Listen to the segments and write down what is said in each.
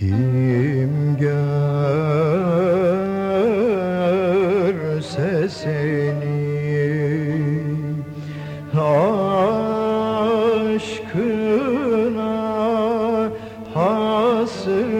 Kim görse seni aşkına hasır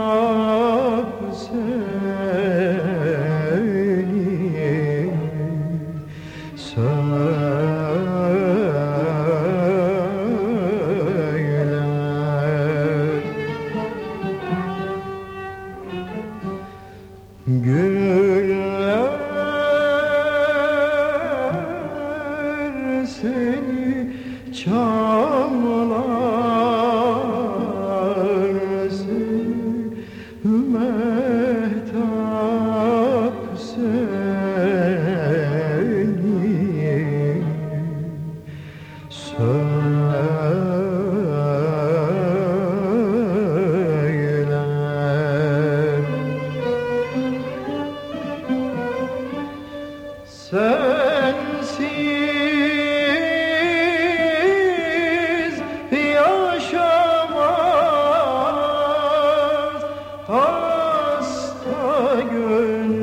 yaşamaz hasta gönlüm.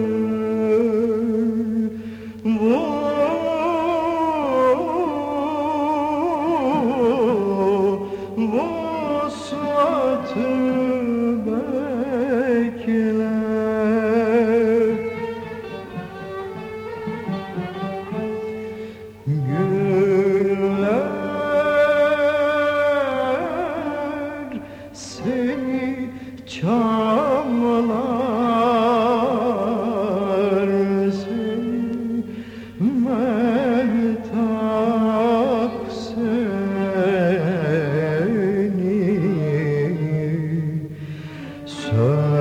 Sir.